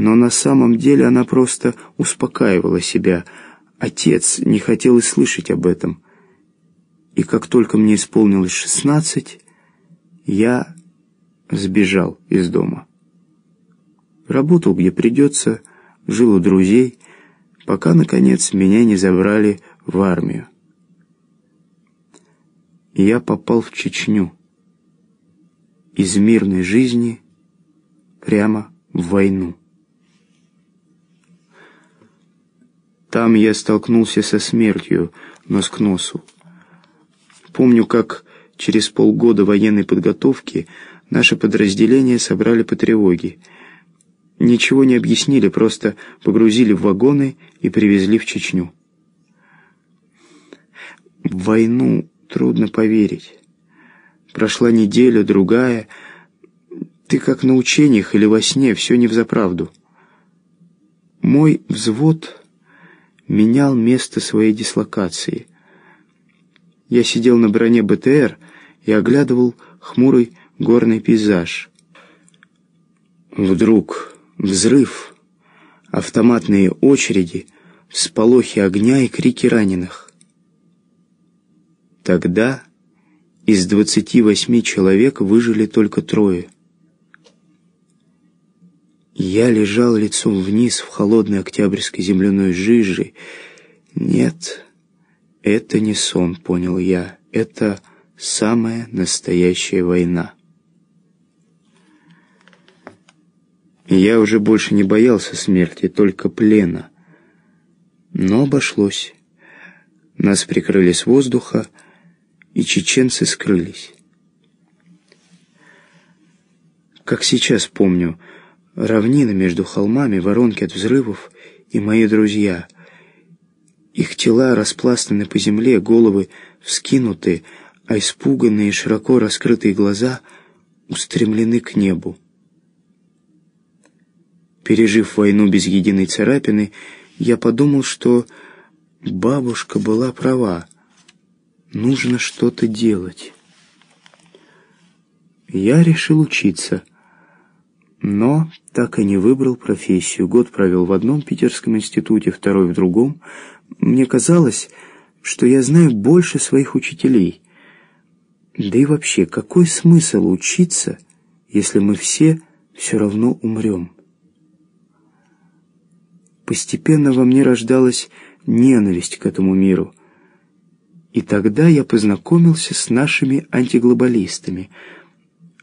Но на самом деле она просто успокаивала себя. Отец не хотел и слышать об этом. И как только мне исполнилось шестнадцать, я сбежал из дома. Работал, где придется, жил у друзей, пока, наконец, меня не забрали в армию. Я попал в Чечню. Из мирной жизни прямо в войну. Там я столкнулся со смертью, нос к носу. Помню, как через полгода военной подготовки наше подразделение собрали по тревоге. Ничего не объяснили, просто погрузили в вагоны и привезли в Чечню. В войну трудно поверить. Прошла неделя, другая. Ты как на учениях или во сне, все не взаправду. Мой взвод менял место своей дислокации. Я сидел на броне БТР и оглядывал хмурый горный пейзаж. Вдруг взрыв, автоматные очереди, всполохи огня и крики раненых. Тогда из двадцати восьми человек выжили только трое. Я лежал лицом вниз в холодной октябрьской земляной жиже. Нет, это не сон, понял я. Это самая настоящая война. Я уже больше не боялся смерти, только плена. Но обошлось. Нас прикрыли с воздуха, и чеченцы скрылись. Как сейчас помню, равнина между холмами, воронки от взрывов и мои друзья. Их тела распластаны по земле, головы вскинуты, а испуганные, широко раскрытые глаза устремлены к небу. Пережив войну без единой царапины, я подумал, что бабушка была права. Нужно что-то делать. Я решил учиться, но так и не выбрал профессию. Год провел в одном питерском институте, второй в другом. Мне казалось, что я знаю больше своих учителей. Да и вообще, какой смысл учиться, если мы все все равно умрем? Постепенно во мне рождалась ненависть к этому миру. И тогда я познакомился с нашими антиглобалистами.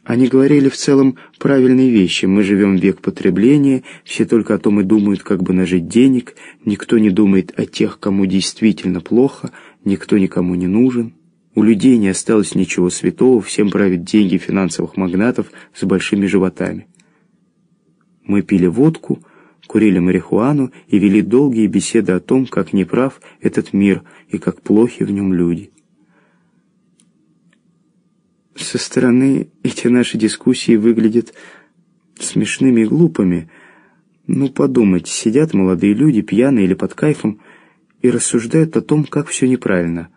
Они говорили в целом правильные вещи. Мы живем век потребления, все только о том и думают, как бы нажить денег, никто не думает о тех, кому действительно плохо, никто никому не нужен. У людей не осталось ничего святого, всем правят деньги финансовых магнатов с большими животами. Мы пили водку, курили марихуану и вели долгие беседы о том, как неправ этот мир и как плохи в нем люди. Со стороны эти наши дискуссии выглядят смешными и глупыми. Ну, подумать, сидят молодые люди, пьяные или под кайфом, и рассуждают о том, как все неправильно.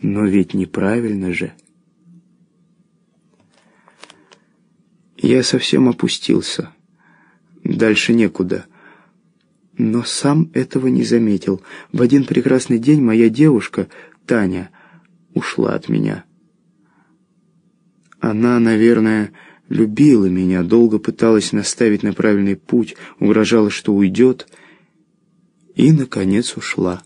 Но ведь неправильно же. Я совсем опустился. Дальше некуда. Но сам этого не заметил. В один прекрасный день моя девушка, Таня, ушла от меня. Она, наверное, любила меня, долго пыталась наставить на правильный путь, угрожала, что уйдет, и, наконец, ушла.